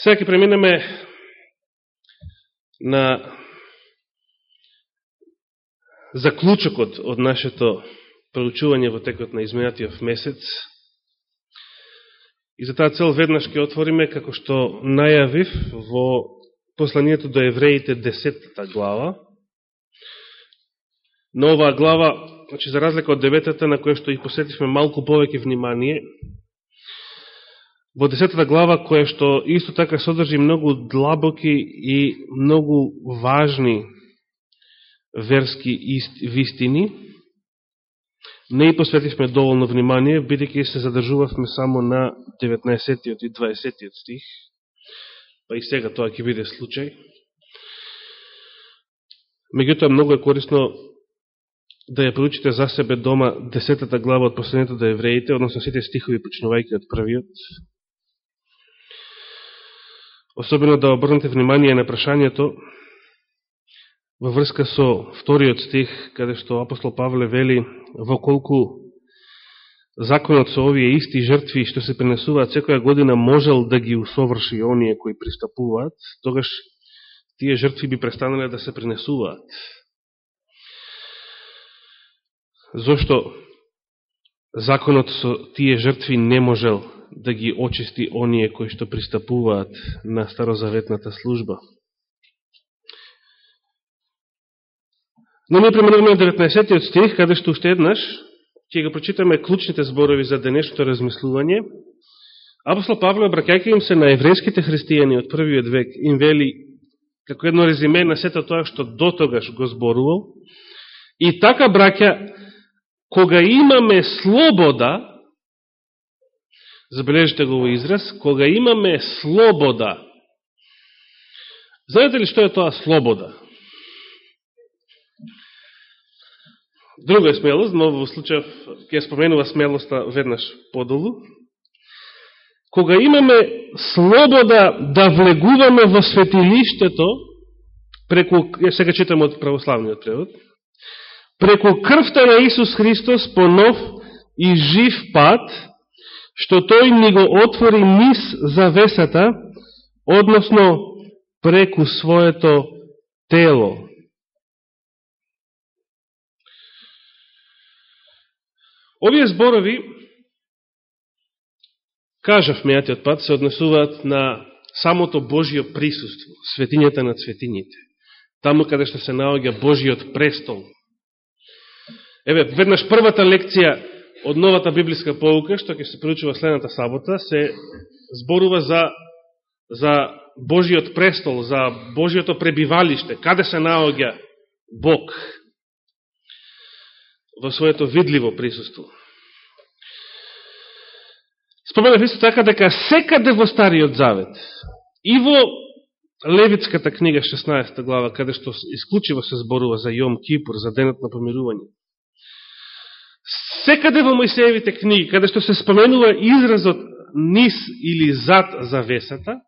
Сега ќе преминеме на заклучокот од нашето проучување во текот на изменатиот месец. И за таа цел веднаш ќе отвориме, како што најавив во посланието до евреите 10 глава. На оваа глава, значи за разлика од деветата, на која што и посетивме малку повеќе внимание, во десетата глава, која што исто така содржи многу длабоки и многу важни верски вистини, не и посветивме доволно внимание, бидеќи се задржувавме само на 19 и 20 стих, па и сега тоа ќе биде случај. Меѓутоа, многу е корисно да ја проучите за себе дома 10 глава од последното да евреите, односно сите стихови почнувајќи од првиот, особено да обрнете внимание на прашањето во врска со вториот стих, каде што апостол Павле вели во колку законот со овие исти жртви што се пренесуваат секоја година можел да ги усоврши оние кои пристапуваат, тогаш тие жртви би престанале да се пренесуваат. Зошто законот со тие жртви не можел да ги очисти оние кои што пристапуваат на старозаветната служба. Но ми преминуваме 19 стих, каде што уште еднаш ќе го прочитаме клучните зборови за денешното размислување. Апостол Павле, обракајќи им се на еврејските христијани од првиот век, им вели, како едно резиме на сето тоа што до тогаш го зборувал, и така, браќа, кога имаме слобода, забележите го во израз, кога имаме слобода. Знаете ли што е тоа слобода? Друга е смелост, но во случај ќе споменува смелоста веднаш подолу. Кога имаме слобода да влегуваме во светилиштето, преку, сега читам од православниот превод, преку крвта на Исус Христос по нов и жив пат, што тој ни го отвори низ завесата, односно преку своето тело. Овие зборови, кажав мејатиот пат, се однесуваат на самото Божио присуство, светињата на светињите. Таму каде што се наоѓа Божиот престол. Еве, веднаш првата лекција од новата библиска поука, што ќе се проучува следната сабота, се зборува за, за Божиот престол, за Божиото пребивалиште, каде се наоѓа Бог во своето видливо присуство. Споменав исто така дека секаде во Стариот Завет и во Левитската книга 16 глава, каде што исклучиво се зборува за Јом Кипур, за денот на помирување, секаде во Мојсеевите книги, каде што се споменува изразот низ или зад завесата,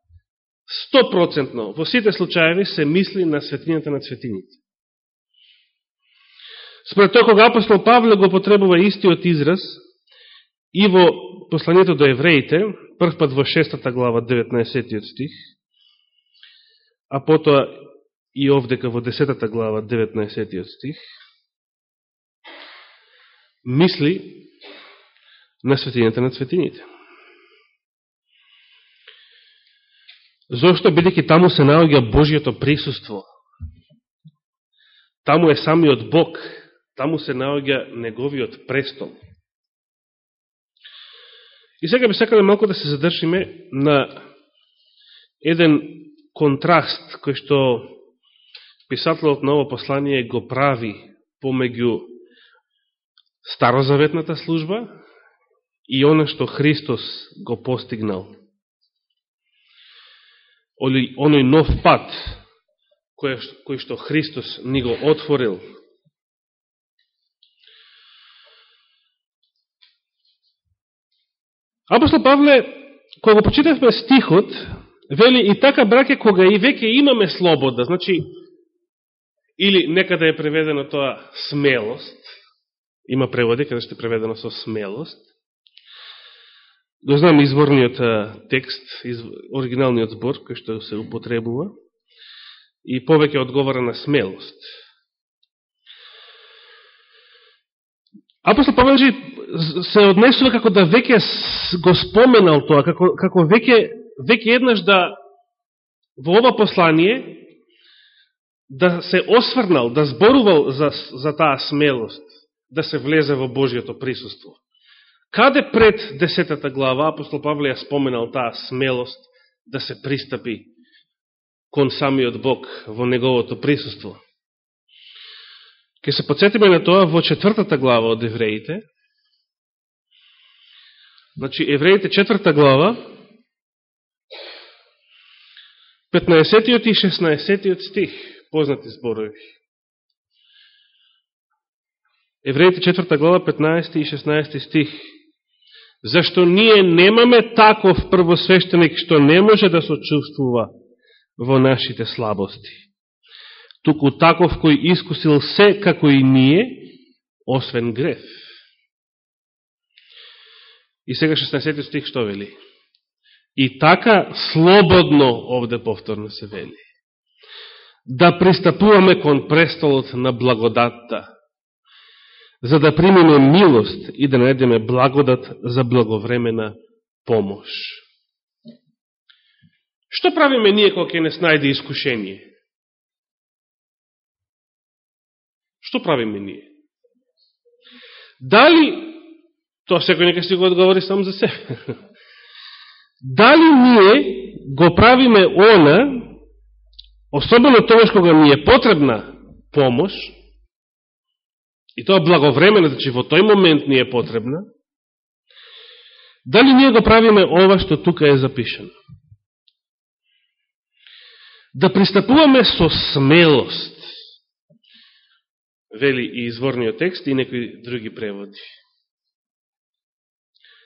100% во сите случаеви се мисли на светињата на светињите. Според тоа, кога апостол Павле го потребува истиот израз и во посланието до евреите, прв пат во 6 глава, 19 стих, а потоа и овдека во 10 глава, 19 стих, мисли на светињата на светињите. Зошто, бидеќи таму се наоѓа Божиото присуство, таму е самиот Бог, таму се наоѓа Неговиот престол. И сега би сакале малко да се задршиме на еден контраст кој што писателот на ово послание го прави помеѓу старозаветната служба и оно што Христос го постигнал. Оној нов пат кој, кој што Христос ни го отворил. Апостол Павле, кога го почитавме стихот, вели и така, браке, кога и веќе имаме слобода, значи, или некада е преведено тоа смелост, Има преводи каде што е преведено со смелост. го знам изворниот текст, оригиналниот збор, кој што се употребува, и повеќе одговора на смелост. Апостол Павелжи се однесува како да веќе го споменал тоа, како, како веќе, веќе еднаш да во ова послание да се осврнал, да зборувал за, за таа смелост, да се влезе во Божијото присуство. Каде пред десетата глава апостол Павле ја споменал таа смелост да се пристапи кон самиот Бог во неговото присуство? Ке се подсетиме на тоа во четвртата глава од Евреите. Значи, Евреите четврта глава, 15 и 16 стих, познати зборови. Евреите 4 глава, 15 и 16 стих. Зашто ние немаме таков првосвещеник што не може да се чувствува во нашите слабости. Туку таков кој искусил се како и ние, освен греф. И сега 16 стих што вели? И така слободно, овде повторно се вели, да пристапуваме кон престолот на благодатта, за да примеме милост и да најдеме благодат за благовремена помош. Што правиме ние кога ќе не снајде искушение? Што правиме ние? Дали, тоа секој нека си го одговори сам за себе, дали ние го правиме она, особено тоа кога ни е потребна помош, и тоа благовремено, значи во тој момент ни е потребна, дали ние го правиме ова што тука е запишено? Да пристапуваме со смелост, вели и изворниот текст и некои други преводи,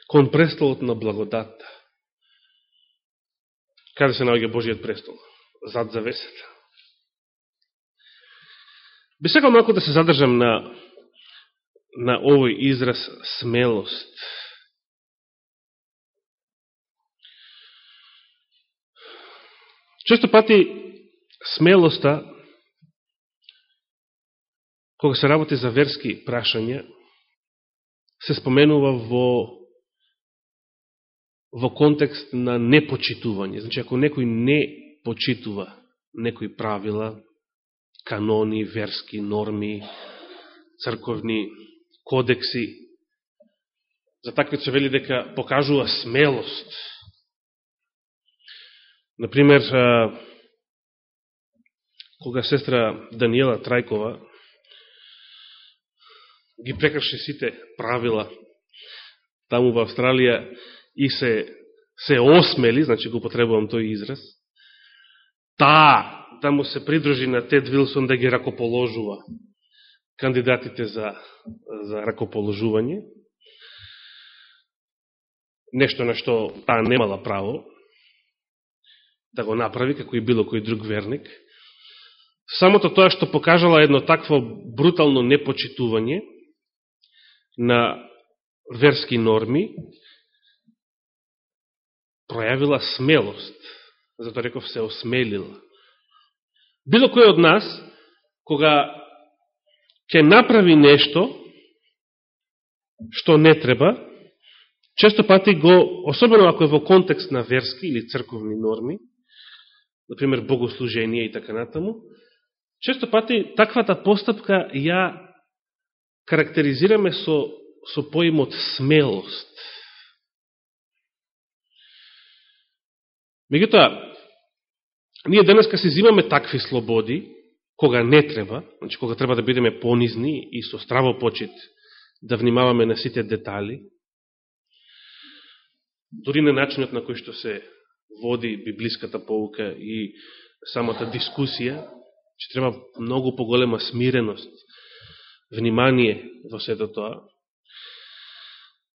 кон престолот на благодатта. Каде се наоѓа Божиот престол? Зад завесата. Би сакал малко да се задржам на на овој израз смелост. Често пати смелоста, кога се работи за верски прашања, се споменува во во контекст на непочитување. Значи, ако некој не почитува некои правила, канони, верски норми, црковни кодекси. За таквите се вели дека покажува смелост. Например, кога сестра Даниела Трајкова ги прекрши сите правила таму во Австралија и се, се осмели, значи го потребувам тој израз, таа да му се придружи на Тед Вилсон да ги ракоположува кандидатите за, за ракоположување, нешто на што таа немала право да го направи, како и било кој друг верник. Самото тоа што покажала едно такво брутално непочитување на верски норми, пројавила смелост, затоа реков се осмелила. Било кој од нас, кога ќе направи нешто што не треба, често пати го, особено ако е во контекст на верски или црковни норми, например богослужение и така натаму, често пати таквата постапка ја карактеризираме со, со поимот смелост. Меѓутоа, ние денеска се зимаме такви слободи, кога не треба, значи кога треба да бидеме понизни и со страво почит да внимаваме на сите детали, дори на начинот на кој што се води библиската поука и самата дискусија, че треба многу поголема смиреност, внимание во сето тоа.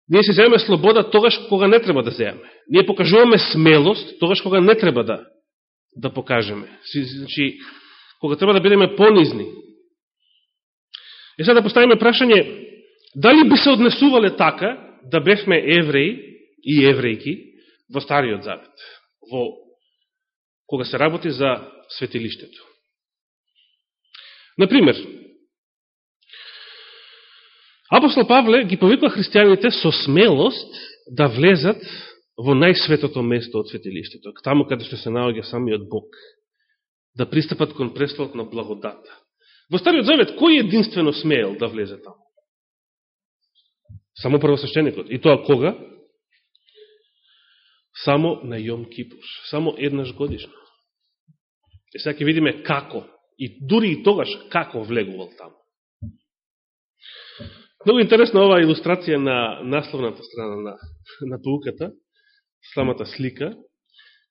Ние се земеме слобода тогаш кога не треба да земеме. Ние покажуваме смелост тогаш кога не треба да, да покажеме. Значи, кога треба да бидеме понизни. И сега да поставиме прашање, дали би се однесувале така, да бевме евреи, и еврејки во Стариот Завет, во кога се работи за светилиштето. Например, апостол Павле ги повиква христијаните со смелост да влезат во најсветото место од светилиштето, таму каде што се наоѓа самиот Бог, да пристапат кон престолот на благодата. Во Стариот Завет, кој единствено смеел да влезе таму? Само првосвещеникот. И тоа кога? Само на Јом Кипуш. Само еднаш годишно. И сега ќе видиме како. И дури и тогаш како влегувал таму. Много интересна оваа илустрација на насловната страна на, на пауката, самата слика.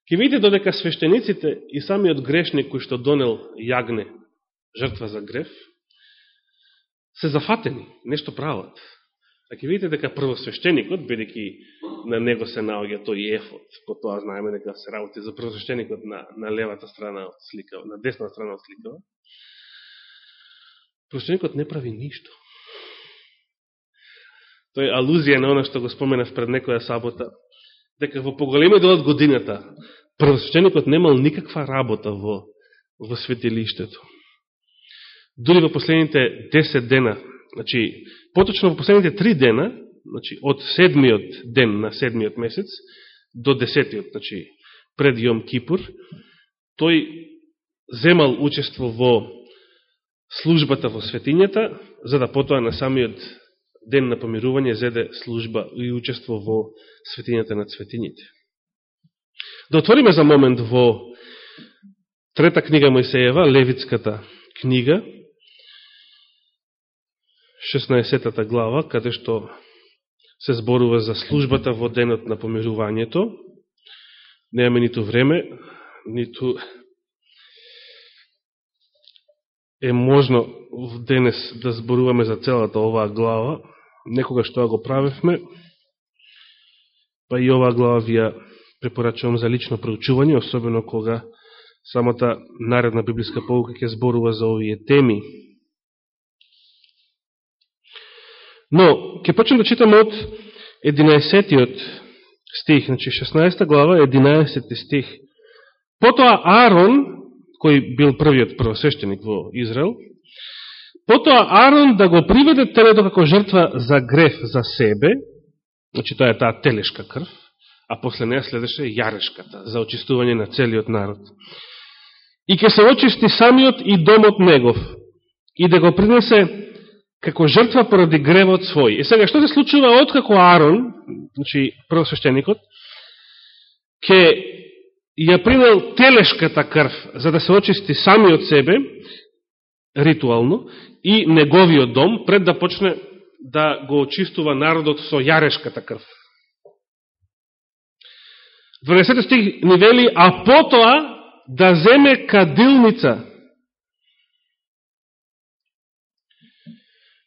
Ке видите додека свештениците и самиот грешник кој што донел јагне, жртва за греф, се зафатени, нешто прават. А ќе видите дека првосвещеникот, бидејќи на него се наоѓа тој ефот, по тоа знаеме дека се работи за првосвещеникот на, на левата страна од сликава, на десна страна од сликава, првосвещеникот не прави ништо. Тој е алузија на оно што го споменав пред некоја сабота, дека во поголеми дел од годината првосвещеникот немал никаква работа во, во светилиштето. Дури во последните 10 дена Значи, поточно во последните три дена, значи, од седмиот ден на седмиот месец до десетиот, значи, пред Јом Кипур, тој земал учество во службата во светињата, за да потоа на самиот ден на помирување зеде служба и учество во светињата на светињите. Да отвориме за момент во трета книга Мојсеева, Левитската книга, 16 глава, каде што се зборува за службата во денот на помирувањето. Неаме ниту време, ниту е можно денес да зборуваме за целата оваа глава. Некога што го правевме, па и оваа глава ви ја препорачувам за лично проучување, особено кога самата наредна библиска полука ќе зборува за овие теми. Но, ќе почнем да читаме од 11 стих, значи 16 глава, 11 стих. Потоа Аарон, кој бил првиот првосвещеник во Израел, потоа Аарон да го приведе телето како жртва за греф за себе, значи тоа е таа телешка крв, а после неја следеше јарешката за очистување на целиот народ. И ке се очисти самиот и домот негов, и да го принесе како жртва поради гревот свој. И сега, што се случува откако Аарон, значи првосвещеникот, ке ја принел телешката крв за да се очисти самиот себе, ритуално, и неговиот дом, пред да почне да го очистува народот со јарешката крв. 12 стих ни вели, а потоа да земе кадилница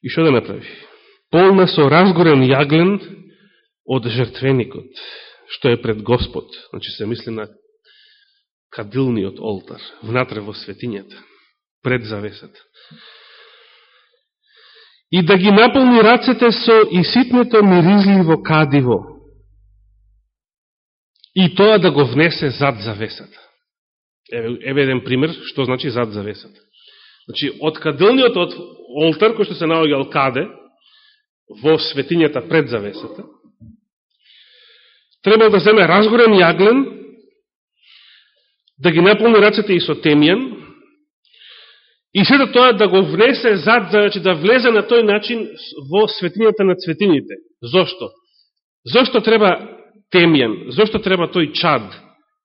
И што да направи? Полна со разгорен јаглен од жртвеникот, што е пред Господ. Значи се мисли на кадилниот олтар, внатре во светињата, пред завесата. И да ги наполни рацете со и ситното миризливо кадиво. И тоа да го внесе зад завесата. Еве, еве еден пример, што значи зад завесата. Значи, од кадилниот од олтар, кој што се наоѓал каде, во светињата пред завесата, треба да земе разгорен јаглен, да ги наполни рацете и со темјан, и сето тоа да го внесе зад, значи да влезе на тој начин во светињата на цветините. Зошто? Зошто треба темјан? Зошто треба тој чад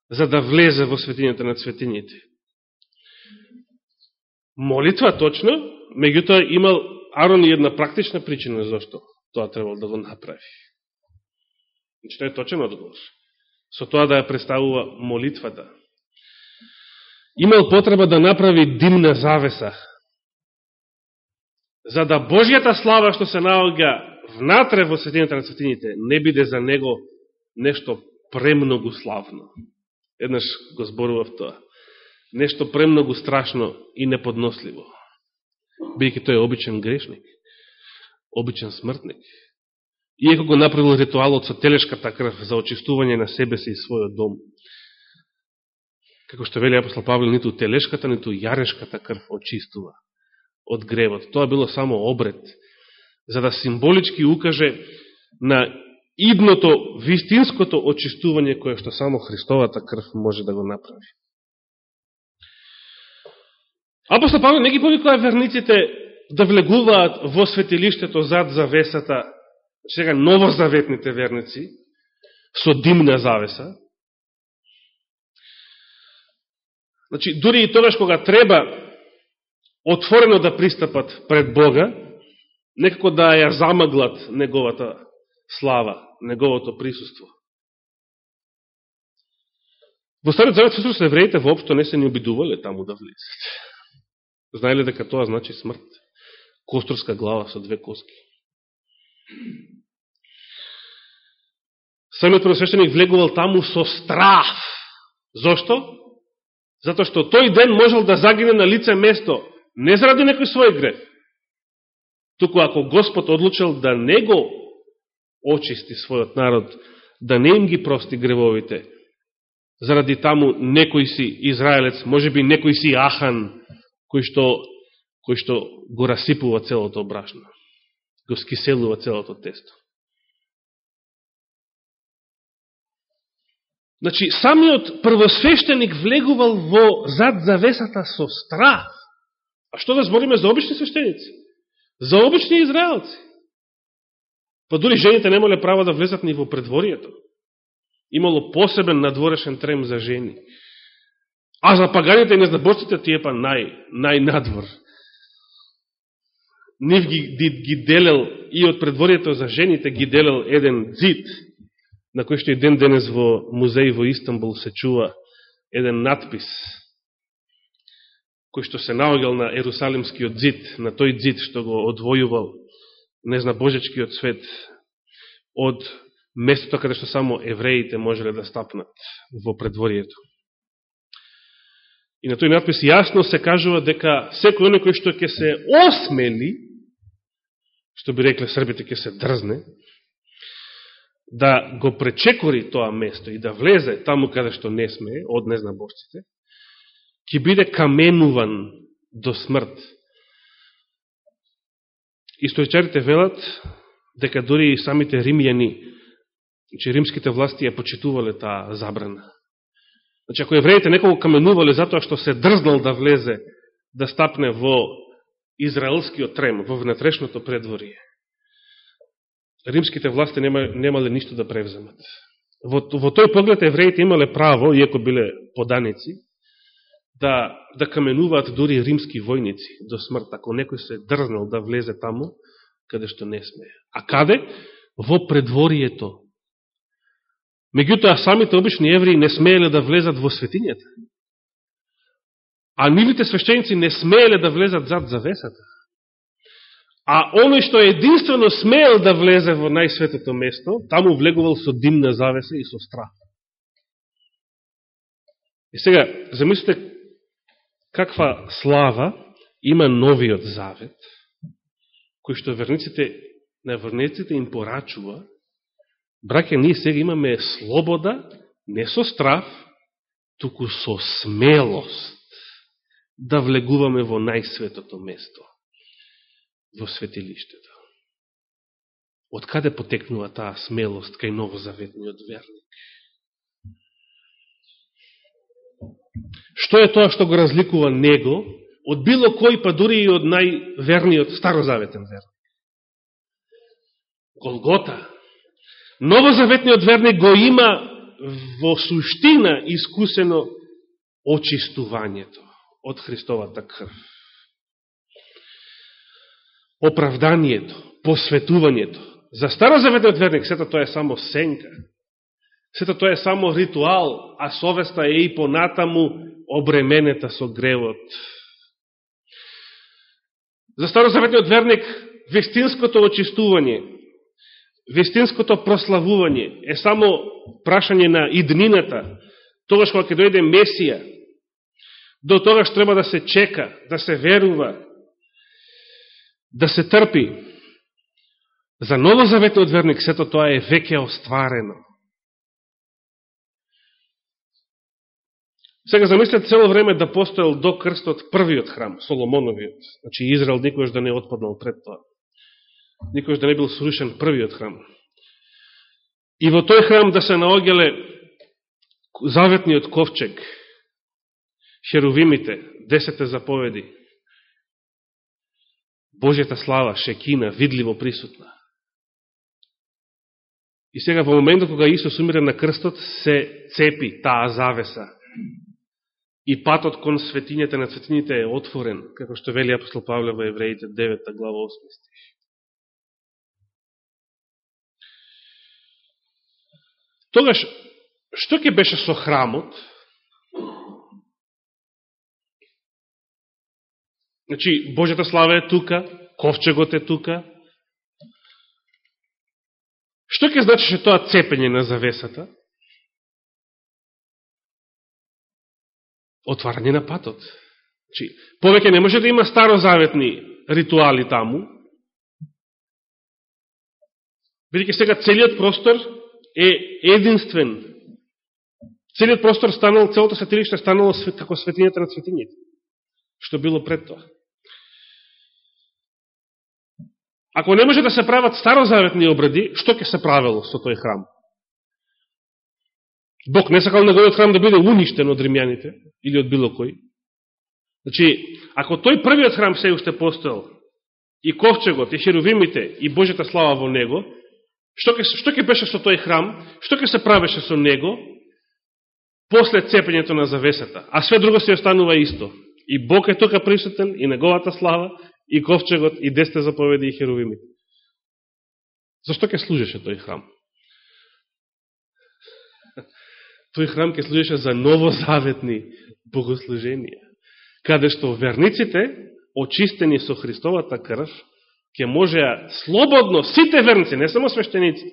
за да влезе во светињата на светињите? молитва точно, меѓутоа имал Арон и една практична причина зашто тоа требало да го направи. Значи, тоа е точен одговор. Со тоа да ја представува молитвата. Имал потреба да направи димна завеса, за да Божијата слава што се наоѓа внатре во светината на светините не биде за него нешто премногу славно. Еднаш го зборував тоа нешто премногу страшно и неподносливо. Бидеќи тој е обичен грешник, обичен смртник. иеко го направил ритуалот со телешката крв за очистување на себе се и својот дом. Како што вели апостол Павле, ниту телешката, ниту јарешката крв очистува од гревот. Тоа било само обред, за да символички укаже на идното, вистинското очистување кое што само Христовата крв може да го направи. Апостол Павле не ги повикува верниците да влегуваат во светилиштето зад завесата, сега новозаветните верници, со димна завеса. Значи, дури и тогаш кога треба отворено да пристапат пред Бога, некако да ја замаглат неговата слава, неговото присуство. Во Стариот Завет всушност евреите воопшто не се ни обидувале таму да влезат. Знаеле дека тоа значи смрт. Косторска глава со две коски. Самиот просвещеник влегувал таму со страх. Зошто? Зато што тој ден можел да загине на лице место, не заради некој свој греф, туку ако Господ одлучил да не го очисти својот народ, да не им ги прости гревовите, заради таму некој си Израелец, може би некој си Ахан, кој што, кој што го расипува целото брашно, го скиселува целото тесто. Значи, самиот првосвещеник влегувал во зад завесата со страх. А што да збориме за обични свещеници? За обични израелци. Па дури жените немале право да влезат ни во предворието. Имало посебен надворешен трем за жени. А за паганите и незнаборците тие па нај, нај надвор. Нив ги, ги, ги делел и од предворието за жените ги делел еден дзид, на кој што и ден денес во музеј во Истанбул се чува еден надпис, кој што се наогел на Ерусалимскиот дзид, на тој дзид што го одвојувал не зна Божечкиот свет од местото каде што само евреите можеле да стапнат во предворието. И на тој надпис јасно се кажува дека секој оној кој што ќе се осмели, што би рекле србите ќе се дрзне, да го пречекори тоа место и да влезе таму каде што не сме, од незнаборците, ќе биде каменуван до смрт Историчарите велат дека дори и самите римјани, че римските власти ја почитувале таа забрана. Значи, ако евреите некого каменувале затоа што се дрзнал да влезе, да стапне во израелскиот трем, во внатрешното предворие, римските власти нема, немале ништо да превземат. Во, во тој поглед евреите имале право, иако биле поданици, да, да каменуваат дури римски војници до смрт, ако некој се дрзнал да влезе таму, каде што не смее. А каде? Во предворието. Меѓутоа, самите обични евреи не смееле да влезат во светињата. А нивите свещеници не смееле да влезат зад завесата. А оној што единствено смеел да влезе во најсветото место, таму влегувал со димна завеса и со страх. И сега, замислите каква слава има новиот завет, кој што верниците, на верниците им порачува, браке, ние сега имаме слобода, не со страв, туку со смелост да влегуваме во најсветото место, во светилиштето. Од каде потекнува таа смелост кај новозаветниот верник? Што е тоа што го разликува него од било кој, па дури и од најверниот старозаветен верник? Голгота. Новозаветниот верник го има во суштина искусено очистувањето од Христовата крв. Оправданието, посветувањето. За старозаветниот верник сето тоа е само сенка. Сето тоа е само ритуал, а совеста е и понатаму обременета со гревот. За старозаветниот верник, вестинското очистување, вестинското прославување е само прашање на иднината, тогаш кога ќе дојде Месија, до тогаш треба да се чека, да се верува, да се трпи. За новозаветниот верник сето тоа е веќе остварено. Сега замислете цело време да постоел до крстот првиот храм, Соломоновиот. Значи Израел никојаш да не отпаднал пред тоа. Никојаш да не бил срушен првиот храм. И во тој храм да се наогеле заветниот ковчег, херувимите, десете заповеди, Божјата слава, шекина, видливо присутна. И сега во моментот кога Исус умира на крстот, се цепи таа завеса. И патот кон светињата на светињите е отворен, како што вели апостол Павле во Евреите 9 глава 8 стих. Тогаш, што ќе беше со храмот? Значи, Божјата слава е тука, ковчегот е тука. Што ќе значише тоа цепење на завесата? Отварање на патот. Чи, повеќе не може да има старозаветни ритуали таму, бидеќи сега целиот простор е единствен. Целиот простор станал, целото светилиште станало како светињата на светињите, што било пред тоа. Ако не може да се прават старозаветни обреди, што ќе се правило со тој храм? Бог не сакал неговиот храм да биде уништен од римјаните или од било кој. Значи, ако тој првиот храм се уште постоел, и ковчегот, и херувимите, и Божјата слава во него, што ке што ке беше со тој храм, што ке се правеше со него, после цепењето на завесата, а све друго се останува исто. И Бог е тука присутен, и неговата слава, и ковчегот, и десте заповеди, и херувимите. Зашто ке служеше тој храм? Тој храм ке служеше за новозаветни богослуженија, каде што верниците, очистени со Христовата крв, ќе можеа слободно, сите верници, не само свештеници,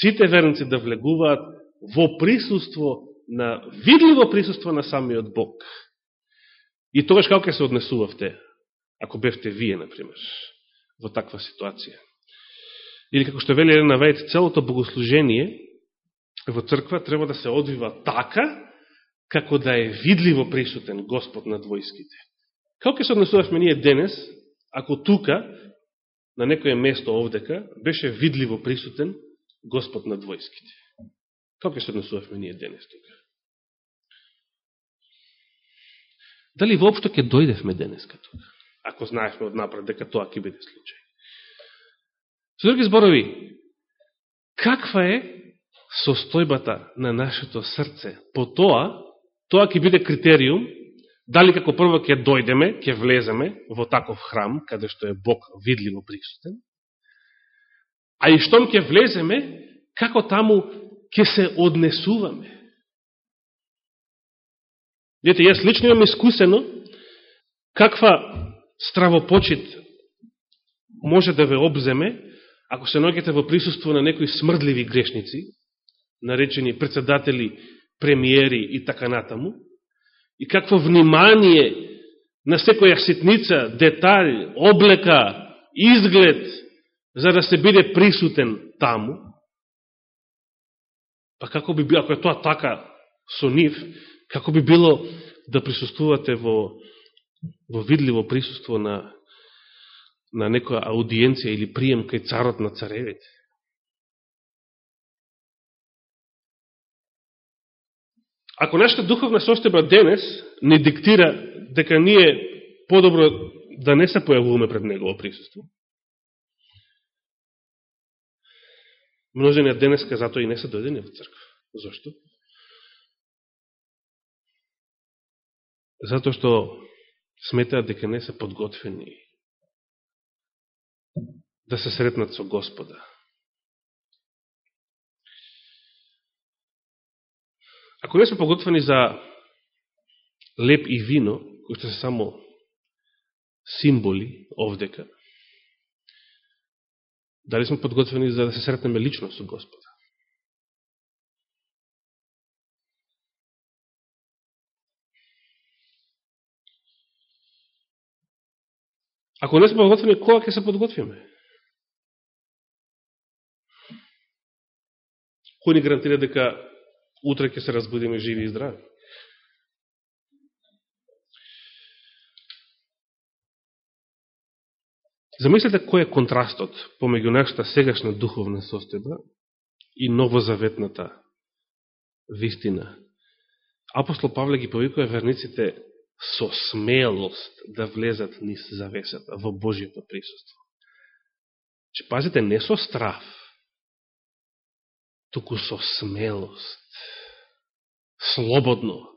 сите верници да влегуваат во присуство на, видливо присуство на самиот Бог. И тогаш како ќе се однесувавте ако бевте вие, например, во таква ситуација. Или како што вели Елена Вајд, целото богослужение во црква треба да се одвива така, како да е видливо присутен Господ над војските. Како ќе се однесувавме ние денес, ако тука, на некое место овдека, беше видливо присутен Господ над војските? Како ќе се однесувавме ние денес тука? Дали воопшто ќе дојдевме денеска тука? ако знаевме од напред дека тоа ќе биде случај. Со други зборови, каква е состојбата на нашето срце? По тоа, тоа ќе биде критериум, дали како прво ќе дојдеме, ќе влеземе во таков храм, каде што е Бог видливо присутен, а и штом ќе влеземе, како таму ќе се однесуваме. Видите, јас лично имам искусено каква стравопочит може да ве обземе, ако се ногите во присуство на некои смрдливи грешници, наречени председатели, премиери и така натаму, и какво внимание на секоја ситница, детаљ, облека, изглед, за да се биде присутен таму, па како би било, ако е тоа така со нив, како би било да присуствувате во во видливо присуство на, на некоја аудиенција или прием кај царот на царевите. Ако нашата духовна состојба денес не диктира дека ние подобро да не се појавуваме пред негово присуство, множене денеска затоа и не се дојдени во црква. Зошто? Зато што сметаат дека не се подготвени да се сретнат со Господа. Ако не сме подготвени за леп и вино, кои што се само символи овдека, дали сме подготвени за да се сретнеме лично со Господа? Ако не сме подготвени, кога ќе се подготвиме? Кој ни гарантира дека утре ќе се разбудиме живи и здрави? Замислете кој е контрастот помеѓу нашата сегашна духовна состојба и новозаветната вистина. Апостол Павле ги повикува верниците со смелост да влезат низ завесата во Божијето присуство. Че пазите, не со страф, туку со смелост, слободно.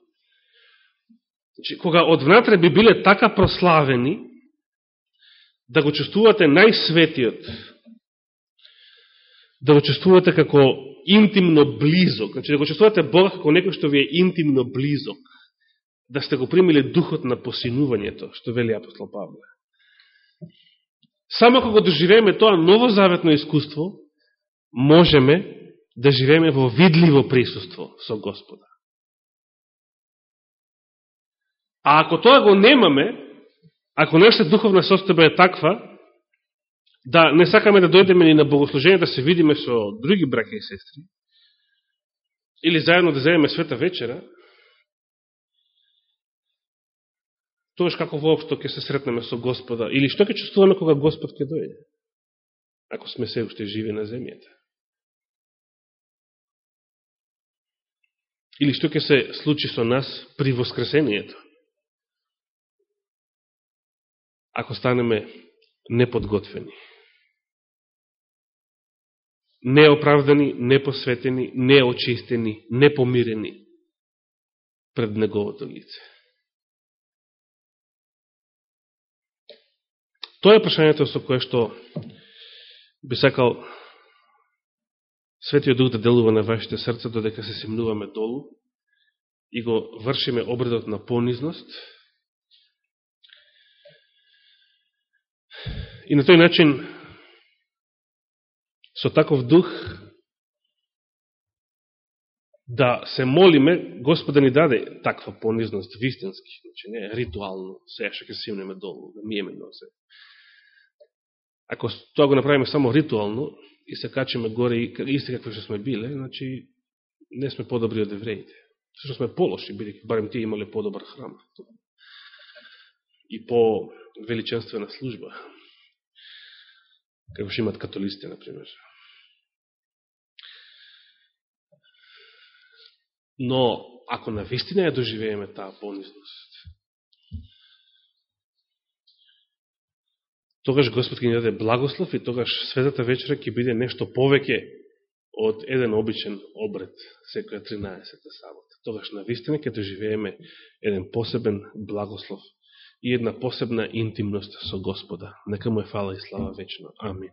Значи, кога одвнатре би биле така прославени, да го чувствувате најсветиот, да го чувствувате како интимно близок, значи да го чувствувате Бога како некој што ви е интимно близок, да сте го примили духот на посинувањето, што вели апостол Павле. Само кога доживееме тоа новозаветно искуство, можеме да живееме во видливо присуство со Господа. А ако тоа го немаме, ако нашата духовна состојба е таква, да не сакаме да дојдеме ни на богослужение, да се видиме со други браке и сестри, или заедно да земеме света вечера, тогаш како воопшто ќе се сретнеме со Господа, или што ќе чувствуваме кога Господ ќе дојде, ако сме се уште живи на земјата. Или што ќе се случи со нас при воскресението, ако станеме неподготвени неоправдани, непосветени, неочистени, непомирени пред Неговото лице. Тоа е прашањето со кое што би сакал Светиот Дух да делува на вашите срца додека се семнуваме долу и го вршиме обредот на понизност. И на тој начин со таков дух да се молиме Господа ни даде таква понизност вистински, значи не ритуално, сега што ќе се симнеме долу, да миеме нозе. Ако тоа го направиме само ритуално и се качиме горе и исти какво што сме биле, значи не сме подобри од евреите. Што сме полоши, бидејќи барем тие имале подобар храм и по величенствена служба како што имат католисти, например. Но, ако на вистина ја доживееме таа понизност, тогаш Господ ќе ни даде благослов и тогаш светата вечера ќе биде нешто повеќе од еден обичен обред секоја 13-та сабота. Тогаш на вистина ќе доживееме еден посебен благослов и една посебна интимност со Господа. Нека му е фала и слава вечно. Амин.